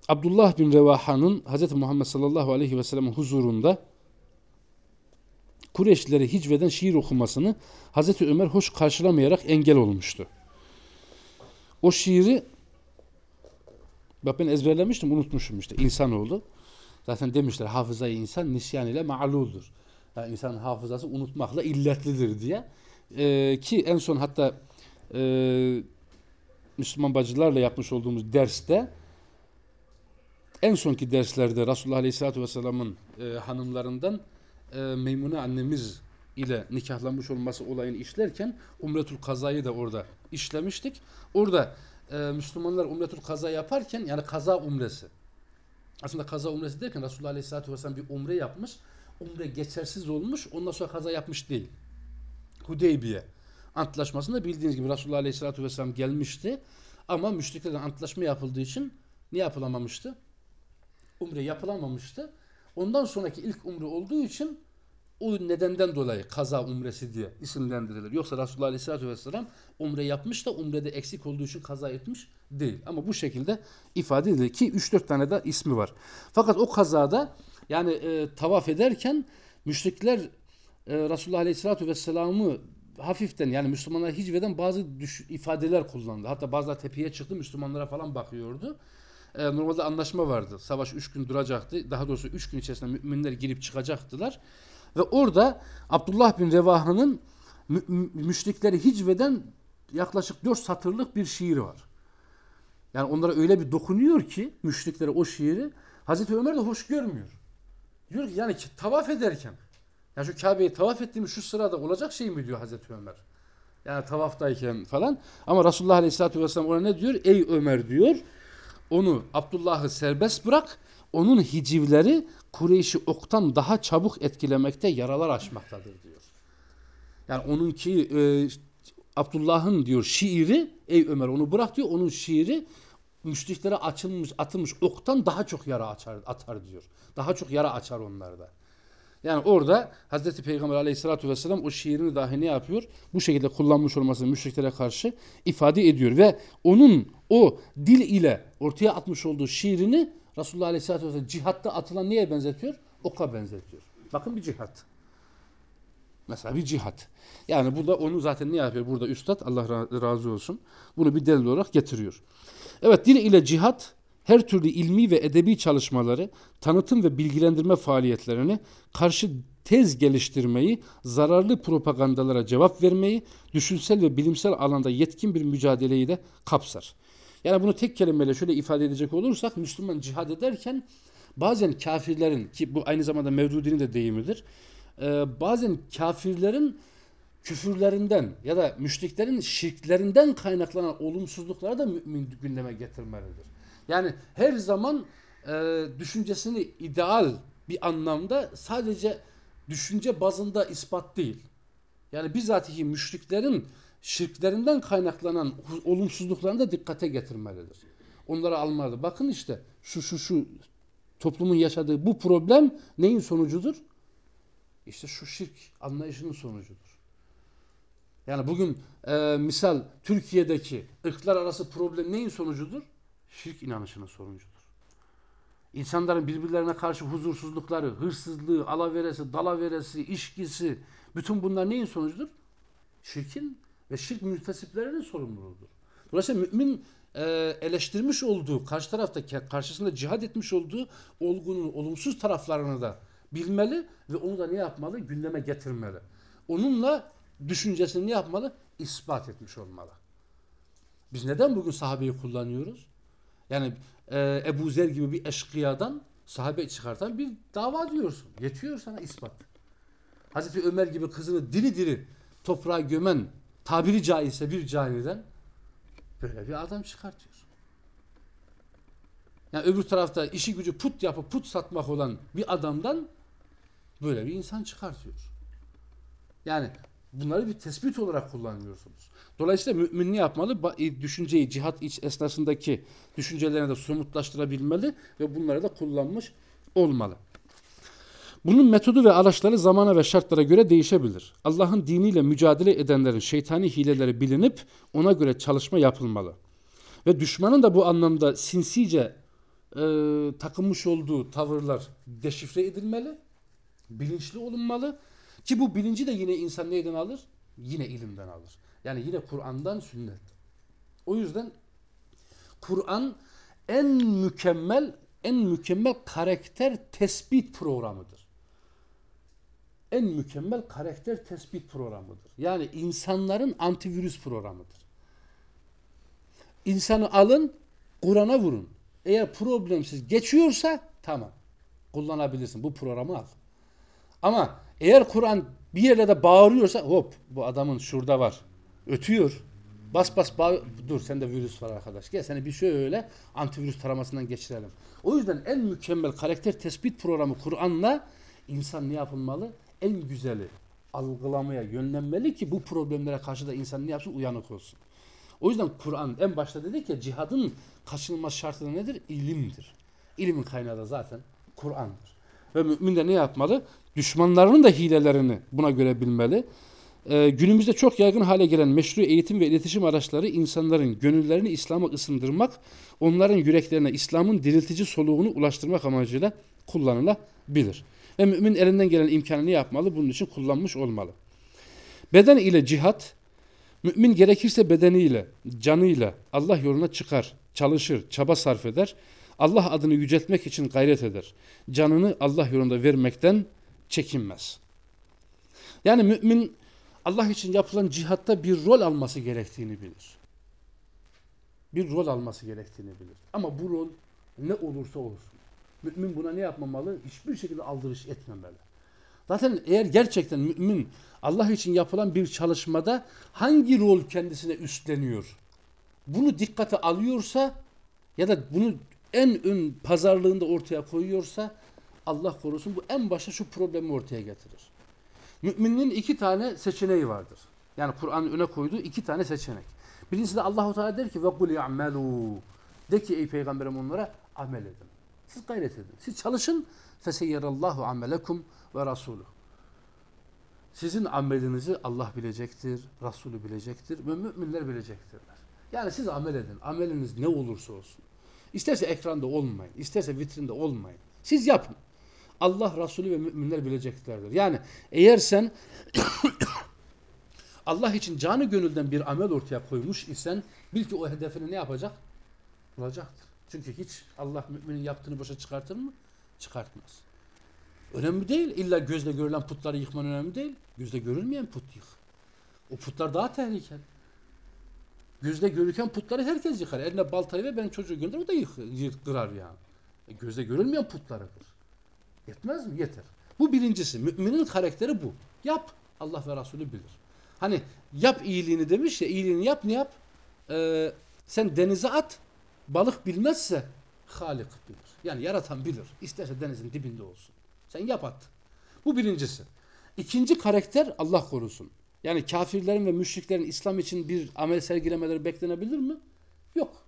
A: Abdullah bin Revaha'nın Hz. Muhammed sallallahu aleyhi ve sellem'in huzurunda Kureyşlileri hicveden şiir okumasını Hz. Ömer hoş karşılamayarak engel olmuştu. O şiiri bak ben ezberlemiştim unutmuşum işte insan oldu. Zaten demişler hafızayı insan nisyan ile ma'luldur. Yani insanın hafızası unutmakla illetlidir diye. Ee, ki en son hatta e, Müslüman bacılarla yapmış olduğumuz derste en sonki derslerde Resulullah Aleyhisselatü Vesselam'ın e, hanımlarından e, Meymune annemiz ile nikahlanmış olması olayını işlerken Umretul Kaza'yı da orada işlemiştik. Orada e, Müslümanlar Umretul Kaza yaparken yani kaza umresi. Aslında kaza umresi derken Resulullah Aleyhisselatü Vesselam bir umre yapmış. Umre geçersiz olmuş. Ondan sonra kaza yapmış değil. Hudeybiye antlaşmasında bildiğiniz gibi Resulullah Aleyhisselatü Vesselam gelmişti. Ama müşriklerden antlaşma yapıldığı için ne yapılamamıştı? Umre yapılamamıştı. Ondan sonraki ilk umre olduğu için o nedenden dolayı kaza umresi diye isimlendirilir. Yoksa Resulullah Aleyhisselatü Vesselam umre yapmış da umrede eksik olduğu için kaza etmiş değil. Ama bu şekilde ifade edilir ki 3-4 tane de ismi var. Fakat o kazada yani e, tavaf ederken müşrikler e, Resulullah Aleyhisselatü Vesselam'ı hafiften yani Müslümanlara hicveden bazı düş, ifadeler kullandı. Hatta bazıları tepeye çıktı Müslümanlara falan bakıyordu. E, normalde anlaşma vardı. Savaş 3 gün duracaktı. Daha doğrusu 3 gün içerisinde müminler girip çıkacaktılar. Ve orada Abdullah bin Revaha'nın mü müşrikleri hicveden yaklaşık 4 satırlık bir şiiri var. Yani onlara öyle bir dokunuyor ki müşriklere o şiiri Hazreti Ömer de hoş görmüyor. Diyor ki yani tavaf ederken ya şu Kabe'yi tavaf ettiğimiz şu sırada olacak şey mi diyor Hazreti Ömer. Yani tavaftayken falan. Ama Resulullah Aleyhisselatü Vesselam ona ne diyor? Ey Ömer diyor. Onu Abdullah'ı serbest bırak. Onun hicivleri Kureyş'i oktan daha çabuk etkilemekte yaralar açmaktadır diyor. Yani onunki e, Abdullah'ın diyor şiiri ey Ömer onu bırak diyor. Onun şiiri müşriklere açılmış atılmış oktan daha çok yara açar, atar diyor. Daha çok yara açar onlarda. Yani orada Hazreti Peygamber aleyhissalatü vesselam o şiirini dahi ne yapıyor? Bu şekilde kullanmış olmasını müşriklere karşı ifade ediyor. Ve onun o dil ile ortaya atmış olduğu şiirini Resulullah aleyhissalatü vesselam cihatta atılan neye benzetiyor? Oka benzetiyor. Bakın bir cihat. Mesela bir cihat. Yani burada onu zaten ne yapıyor? Burada üstad Allah razı olsun. Bunu bir delil olarak getiriyor. Evet dil ile cihat her türlü ilmi ve edebi çalışmaları, tanıtım ve bilgilendirme faaliyetlerini, karşı tez geliştirmeyi, zararlı propagandalara cevap vermeyi, düşünsel ve bilimsel alanda yetkin bir mücadeleyi de kapsar. Yani bunu tek kelimeyle şöyle ifade edecek olursak Müslüman cihad ederken bazen kafirlerin ki bu aynı zamanda Mevdudi'nin de deyimidir. E, bazen kafirlerin küfürlerinden ya da müşriklerin şirklerinden kaynaklanan olumsuzlukları da mümin gündeme getirmelidir. Yani her zaman e, düşüncesini ideal bir anlamda sadece düşünce bazında ispat değil. Yani bizatihi müşriklerin şirklerinden kaynaklanan olumsuzluklarını da dikkate getirmelidir. Onları almalı. Bakın işte şu şu şu toplumun yaşadığı bu problem neyin sonucudur? İşte şu şirk anlayışının sonucudur. Yani bugün e, misal Türkiye'deki ırklar arası problem neyin sonucudur? Şirk inanışının sonucudur. İnsanların birbirlerine karşı huzursuzlukları, hırsızlığı, alaveresi, dalaveresi, işkisi, bütün bunlar neyin sonucudur? Şirkin ve şirk müntesiplerinin sorumluluğudur. Dolayısıyla mümin e, eleştirmiş olduğu, karşı tarafta karşısında cihad etmiş olduğu olgunun olumsuz taraflarını da bilmeli ve onu da ne yapmalı? Gündeme getirmeli. Onunla düşüncesini ne yapmalı? İspat etmiş olmalı. Biz neden bugün sahabeyi kullanıyoruz? Yani e, Ebu Zer gibi bir eşkıyadan sahabe çıkartan bir dava diyorsun. Yetiyor sana ispat. Hazreti Ömer gibi kızını diri diri toprağa gömen tabiri caizse bir caniden böyle bir adam çıkartıyor. Yani öbür tarafta işi gücü put yapıp put satmak olan bir adamdan böyle bir insan çıkartıyor. Yani bunları bir tespit olarak kullanıyorsunuz. Dolayısıyla mümin ne yapmalı? Düşünceyi cihat iç esnasındaki düşüncelerini de somutlaştırabilmeli ve bunları da kullanmış olmalı. Bunun metodu ve araçları zamana ve şartlara göre değişebilir. Allah'ın diniyle mücadele edenlerin şeytani hileleri bilinip ona göre çalışma yapılmalı. Ve düşmanın da bu anlamda sinsice e, takınmış olduğu tavırlar deşifre edilmeli, bilinçli olunmalı ki bu bilinci de yine insan neyden alır? Yine ilimden alır. Yani yine Kur'an'dan sünnet. O yüzden Kur'an en mükemmel en mükemmel karakter tespit programıdır. En mükemmel karakter tespit programıdır. Yani insanların antivirüs programıdır. İnsanı alın, Kur'an'a vurun. Eğer problemsiz geçiyorsa tamam. Kullanabilirsin. Bu programı al. Ama eğer Kur'an bir yerlerde bağırıyorsa hop bu adamın şurada var. Ötüyor. Bas bas bağ dur sende virüs var arkadaş. Gel seni bir şöyle antivirüs taramasından geçirelim. O yüzden en mükemmel karakter tespit programı Kur'an'la insan ne yapılmalı? En güzeli algılamaya yönlenmeli ki bu problemlere karşı da insan ne yapsın? Uyanık olsun. O yüzden Kur'an en başta dedik ya cihadın kaçınılmaz şartı nedir? İlimdir. İlimin kaynağı da zaten Kur'an'dır. Ve mümin de ne yapmalı? Düşmanlarının da hilelerini buna göre bilmeli. Ee, günümüzde çok yaygın hale gelen meşru eğitim ve iletişim araçları insanların gönüllerini İslam'a ısındırmak, onların yüreklerine İslam'ın diriltici soluğunu ulaştırmak amacıyla kullanılabilir. Ve mümin elinden gelen imkanını yapmalı, bunun için kullanmış olmalı. Beden ile cihat, mümin gerekirse bedeniyle, canıyla Allah yoluna çıkar, çalışır, çaba sarf eder. Allah adını yüceltmek için gayret eder. Canını Allah yolunda vermekten çekinmez. Yani mümin Allah için yapılan cihatta bir rol alması gerektiğini bilir. Bir rol alması gerektiğini bilir. Ama bu rol ne olursa olsun. Mümin buna ne yapmamalı? Hiçbir şekilde aldırış etmemeli. Zaten eğer gerçekten mümin Allah için yapılan bir çalışmada hangi rol kendisine üstleniyor? Bunu dikkate alıyorsa ya da bunu en ön pazarlığında ortaya koyuyorsa Allah korusun bu en başta şu problemi ortaya getirir. Müminin iki tane seçeneği vardır. Yani Kur'an'ın öne koyduğu iki tane seçenek. Birincisi de Allahu Teala der ki ve kul ya'melu. De ki ey peygamberim onlara amel edin. Siz gayret edin. Siz çalışın. Feseyyerallahu amelekum ve rasuluh. Sizin amelinizi Allah bilecektir, Resulü bilecektir ve müminler bilecektirler. Yani siz amel edin. Ameliniz ne olursa olsun. İsterse ekranda olmayın, isterse vitrinde olmayın. Siz yapın. Allah, Resulü ve müminler bileceklerdir. Yani eğer sen Allah için canı gönülden bir amel ortaya koymuş isen bil ki o hedefini ne yapacak? Bulacaktır. Çünkü hiç Allah müminin yaptığını boşa çıkartır mı? Çıkartmaz. Önemli değil. İlla gözle görülen putları yıkman önemli değil. Gözle görülmeyen put yık. O putlar daha tehlikeli. Gözle görürken putları herkes yıkar. Eline baltayı ve ben çocuğu gönder o da yık, yık kırar yani. E, gözle görülmeyen putları kır. Yetmez mi? Yeter. Bu birincisi. Müminin karakteri bu. Yap. Allah ve Resulü bilir. Hani yap iyiliğini demiş ya iyiliğini yap ne yap? Ee, sen denize at balık bilmezse Halik bilir. Yani yaratan bilir. İsterse denizin dibinde olsun. Sen yap at. Bu birincisi. İkinci karakter Allah korusun. Yani kafirlerin ve müşriklerin İslam için bir amel sergilemeleri beklenebilir mi? Yok.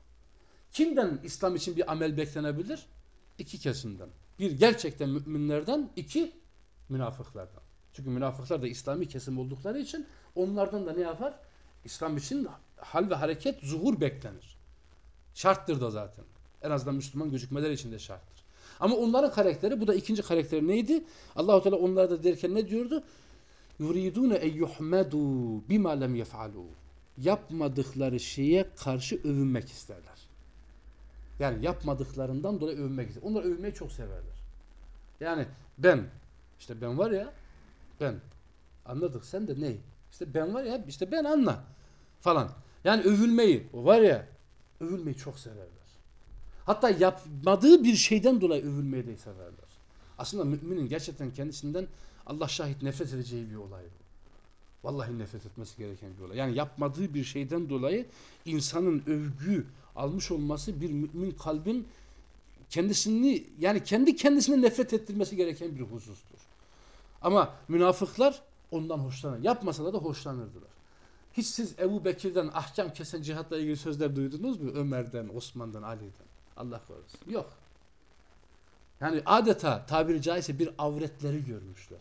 A: Kimden İslam için bir amel beklenebilir? İki kesimden. Bir gerçekten müminlerden, iki münafıklardan. Çünkü münafıklar da İslami kesim oldukları için onlardan da ne yapar? İslam için hal ve hareket, zuhur beklenir. Şarttır da zaten. En azından Müslüman gözükmeleri için de şarttır. Ama onların karakteri, bu da ikinci karakteri neydi? Allahu Teala onlara da derken ne diyordu? yuridune en yuhmedu bima lem yef'alu. Yapmadıkları şeye karşı övünmek isterler. Yani yapmadıklarından dolayı övünmek isterler. Onlar övünmeyi çok severler. Yani ben, işte ben var ya, ben. Anladık sen de ne? İşte ben var ya, işte ben anla falan. Yani övülmeyi, o var ya, övülmeyi çok severler. Hatta yapmadığı bir şeyden dolayı övülmeyi de severler. Aslında müminin gerçekten kendisinden Allah şahit nefret edeceği bir olay bu. Vallahi nefret etmesi gereken bir olay. Yani yapmadığı bir şeyden dolayı insanın övgü almış olması bir mümin kalbin kendisini yani kendi kendisine nefret ettirmesi gereken bir husustur. Ama münafıklar ondan hoşlanır. Yapmasalar da hoşlanırdılar. Hiç siz Ebu Bekir'den ahkam kesen cihatla ilgili sözler duydunuz mu? Ömer'den, Osman'dan, Ali'den. Allah korusun. Yok. Yani adeta tabiri caizse bir avretleri görmüşler.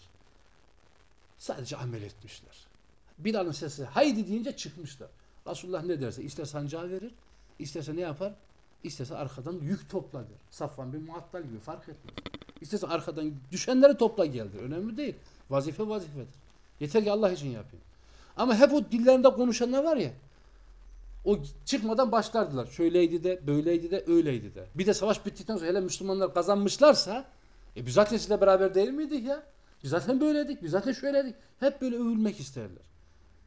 A: Sadece amel etmişler. Bilal'ın sesi haydi deyince çıkmışlar. Resulullah ne derse ister sancağı verir, isterse ne yapar? İsterse arkadan yük topla der. Safvan bir muattal gibi fark etmez. İsterse arkadan düşenleri topla geldir. Önemli değil. Vazife vazifedir. Yeter ki Allah için yapayım. Ama hep o dillerinde konuşanlar var ya o çıkmadan başlardılar. Şöyleydi de, böyleydi de, öyleydi de. Bir de savaş bittikten sonra hele Müslümanlar kazanmışlarsa e biz zaten sizle beraber değil miydik ya? Biz zaten böyleydik, biz zaten şöyleydik. Hep böyle övülmek isterler.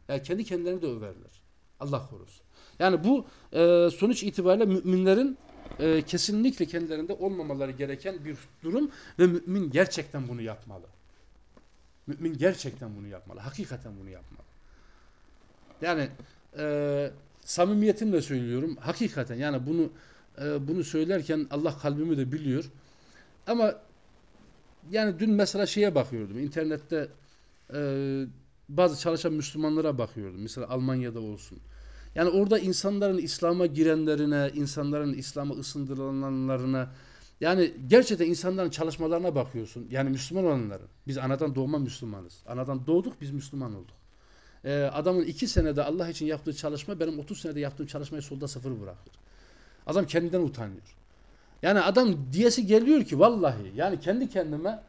A: Yani kendi kendilerini de överler. Allah korusun. Yani bu e, sonuç itibariyle müminlerin e, kesinlikle kendilerinde olmamaları gereken bir durum ve mümin gerçekten bunu yapmalı. Mümin gerçekten bunu yapmalı. Hakikaten bunu yapmalı. Yani e, samimiyetimle söylüyorum. Hakikaten yani bunu e, bunu söylerken Allah kalbimi de biliyor. Ama yani dün mesela şeye bakıyordum. İnternette e, bazı çalışan Müslümanlara bakıyordum. Mesela Almanya'da olsun. Yani orada insanların İslam'a girenlerine, insanların İslam'a ısındırılanlarına yani gerçekten insanların çalışmalarına bakıyorsun. Yani Müslüman olanların. Biz anadan doğma Müslümanız. Anadan doğduk biz Müslüman olduk. Ee, adamın iki senede Allah için yaptığı çalışma benim 30 senede yaptığım çalışmayı solda sıfır bırakır. Adam kendinden utanıyor. Yani adam diyesi geliyor ki vallahi yani kendi kendime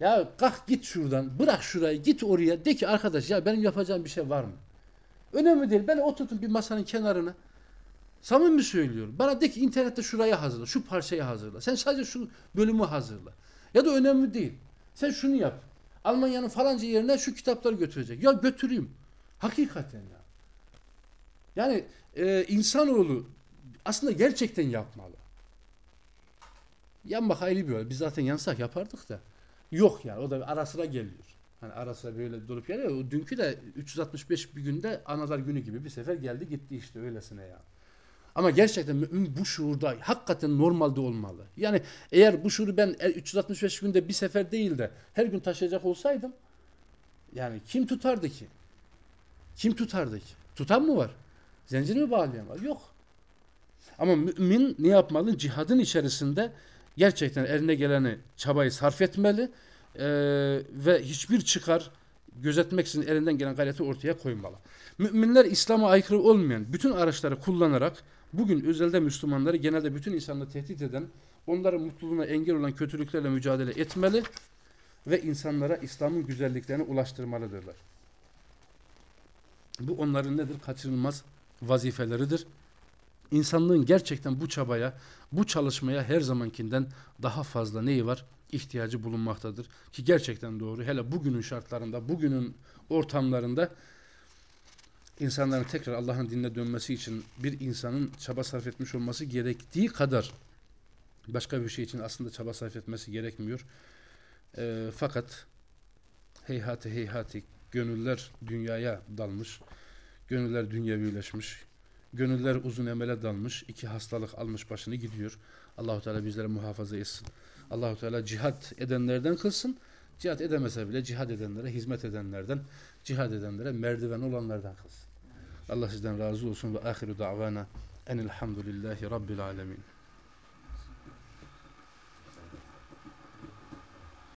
A: ya kalk git şuradan bırak şurayı git oraya de ki arkadaş ya benim yapacağım bir şey var mı? Önemli değil. Ben oturtun bir masanın kenarına. Samimi söylüyorum. Bana de ki internette şurayı hazırla. Şu parçayı hazırla. Sen sadece şu bölümü hazırla. Ya da önemli değil. Sen şunu yap. Almanya'nın falanca yerine şu kitapları götürecek. Ya götüreyim. Hakikaten ya. Yani e, insanoğlu aslında gerçekten yapmalı. Yanmak ayrı bir olay. Biz zaten yansak yapardık da. Yok yani o da ara sıra geliyor. Hani ara sıra böyle durup geliyor. Dünkü de 365 bir günde analar günü gibi bir sefer geldi gitti işte öylesine ya. Ama gerçekten mümin bu şuurda hakikaten normalde olmalı. Yani eğer bu şuuru ben e, 365 günde bir sefer değil de her gün taşıyacak olsaydım yani kim tutardı ki? Kim tutardı ki? Tutan mı var? Zincir mi bağlayan var? Yok. Ama mümin ne yapmalı? Cihadın içerisinde gerçekten eline geleni çabayı sarf etmeli eee, ve hiçbir çıkar gözetmeksizin elinden gelen gayreti ortaya koymalı. Müminler İslam'a aykırı olmayan bütün araçları kullanarak bugün özelde Müslümanları genelde bütün insanları tehdit eden, onların mutluluğuna engel olan kötülüklerle mücadele etmeli ve insanlara İslam'ın güzelliklerini ulaştırmalıdırlar. Bu onların nedir? Kaçınılmaz vazifeleridir. İnsanlığın gerçekten bu çabaya, bu çalışmaya her zamankinden daha fazla neyi var? İhtiyacı bulunmaktadır. Ki gerçekten doğru. Hele bugünün şartlarında, bugünün ortamlarında insanların tekrar Allah'ın dinine dönmesi için bir insanın çaba sarf etmiş olması gerektiği kadar başka bir şey için aslında çaba sarf etmesi gerekmiyor. Ee, fakat heyhati heyhati gönüller dünyaya dalmış, gönüller dünyevileşmiş, gönüller uzun emele dalmış, iki hastalık almış başını gidiyor. Allahu Teala bizleri muhafaza etsin. Allahu Teala cihat edenlerden kılsın. Cihat edemese bile cihad edenlere, hizmet edenlerden, cihad edenlere merdiven olanlardan kılsın. Allah sizden razı olsun ve ahiru da'vana enilhamdülillahi rabbil alemin.